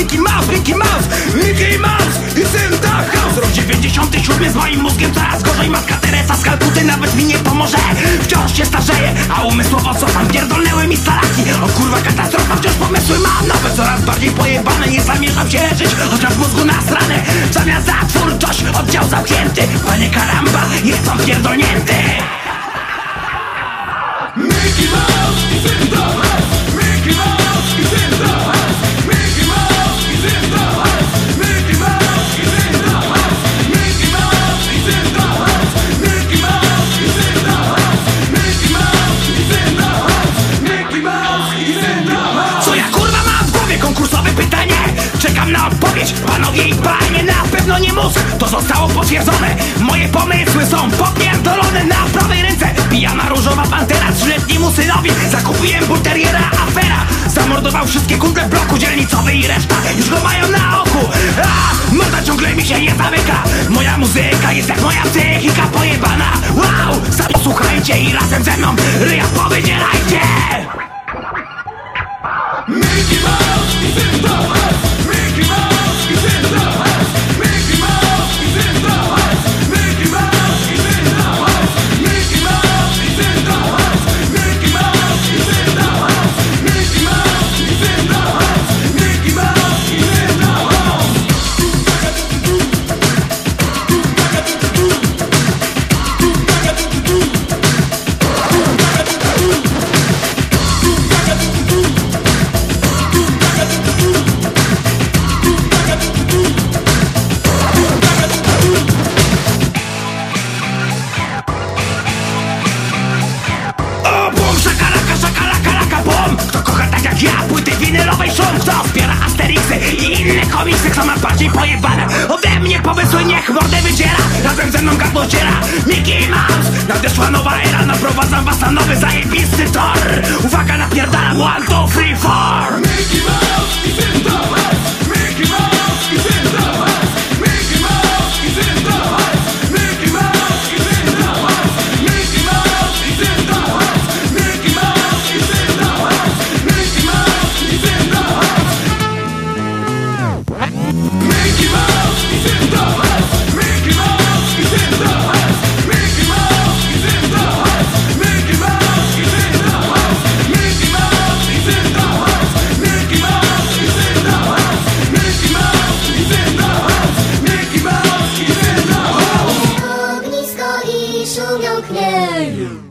Mickey Mouse, Mickey Mouse, Mickey Mouse i syn House. Rok 97 z moim mózgiem coraz gorzej. Matka Teresa z Kalkuty nawet mi nie pomoże. Wciąż się starzeje, a umysłowo cofam Pierdolnęły mi stalaki, o kurwa katastrofa Wciąż pomysły mam nowe, coraz bardziej pojebane Nie zamierzam się leczyć, chociaż w mózgu nasrane. Zamiast za twórczość, oddział zamknięty. Panie karamba, jestem pierdolnięty. Mickey Mouse! Odpowiedź, panowie i panie Na pewno nie mózg, to zostało potwierdzone. Moje pomysły są popierdolone Na prawej ręce. Pijana różowa pantera Trzyletniemu synowi. Zakupiłem bulteriera Afera. Zamordował wszystkie kundle bloku dzielnicowy I reszta już go mają na oku. A, morda ciągle mi się nie zamyka. Moja muzyka jest jak moja psychika pojebana. Wow, sami słuchajcie i razem ze mną ryja powydzierajcie winylowej szum Kto wspiera Asterixy i inne komiksy Kto ma bardziej pojebane. Ode mnie pomysły Niech mordę wydziera, razem ze mną gardło ściera Mickey Mouse, nadeszła nowa era Naprowadzam was na nowy zajebisty tor. Uwaga, napierdalam, one, two, three, four Mickey Mouse you.